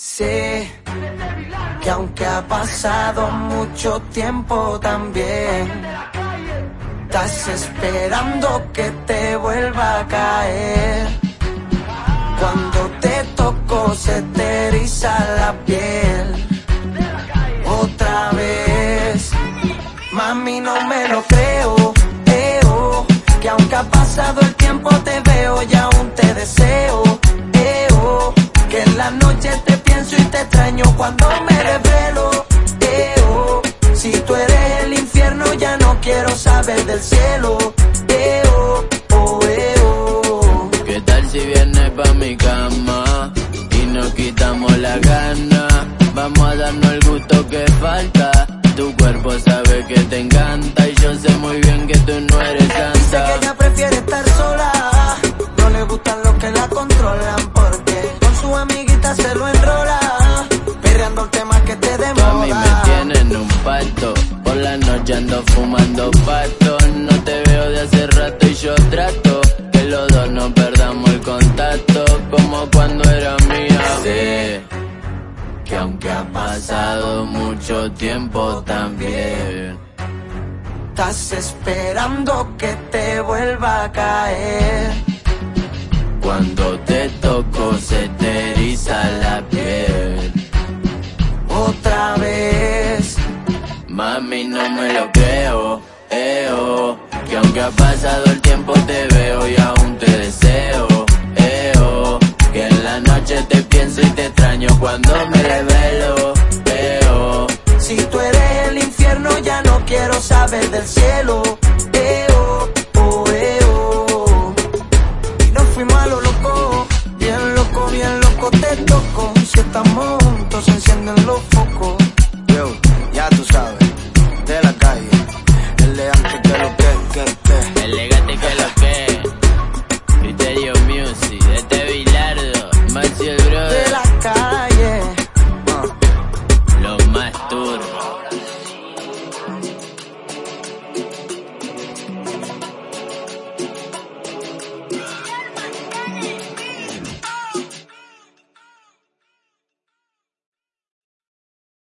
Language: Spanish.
Sé que aunque ha pasado mucho tiempo también, estás esperando que te vuelva a caer. Cuando te toco se te eriza la piel. Otra vez, mami no me lo creo, eh, oh, que aunque ha pasado el tiempo te veo y aún te deseo, eh, oh, que en la noche te y te extraño cuando me revelo. Eh, oh. Si tú eres el infierno, ya no quiero saber del cielo. Eh, oh, oh, eh, oh. ¿Qué tal si vienes pa' mi cama y nos quitamos la gana? Vamos a darnos el gusto que falta. Tu cuerpo sabe que te encanta No te veo de hace rato y yo trato que los dos no perdamos el contacto como cuando era mía. Sé que aunque ha pasado mucho tiempo también. Estás esperando que te vuelva a caer. Cuando te toco se aunque ha pasado el tiempo te veo y aún te deseo, eh, Que en la noche te pienso y te extraño cuando me revelo, eh. Si tú eres el infierno ya no quiero saber del cielo it.